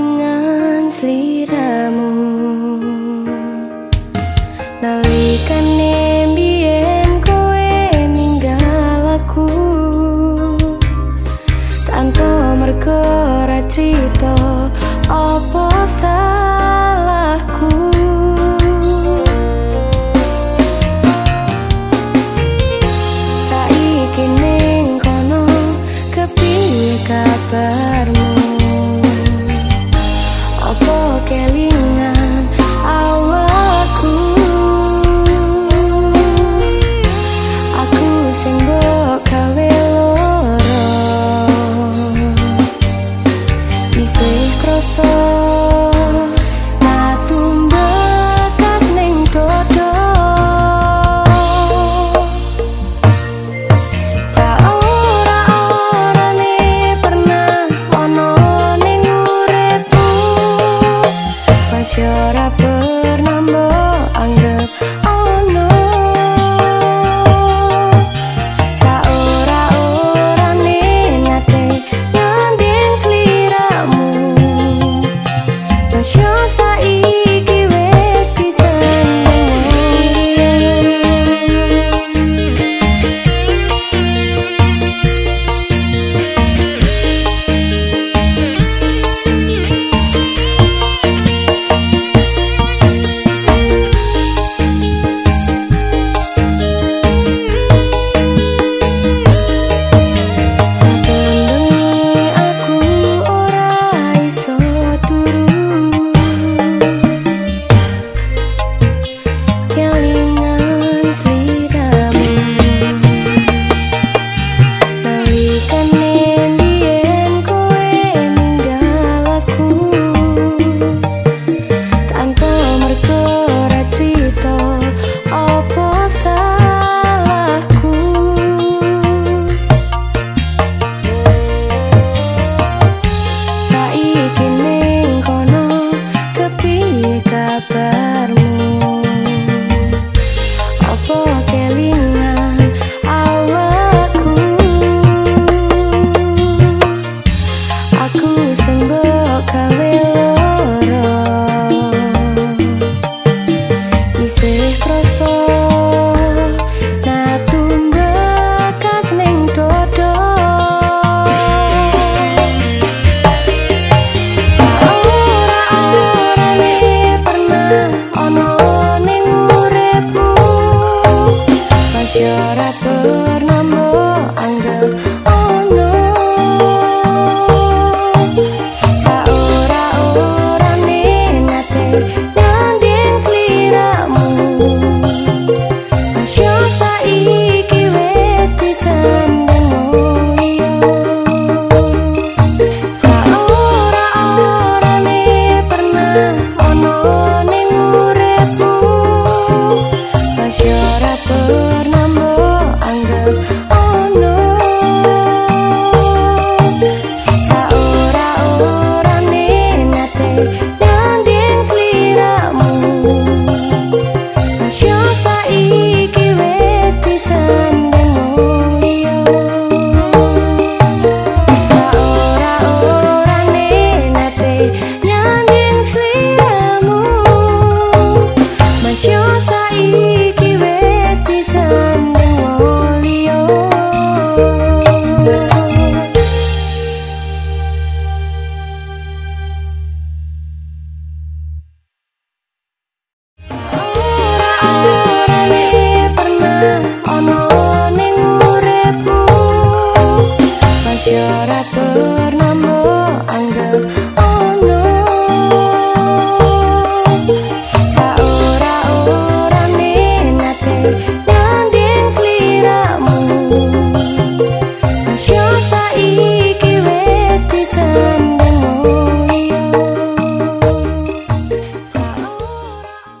ringan sliramu nalikane mbiyen kowe ninggal aku. Tanpa merko ora crito apa sa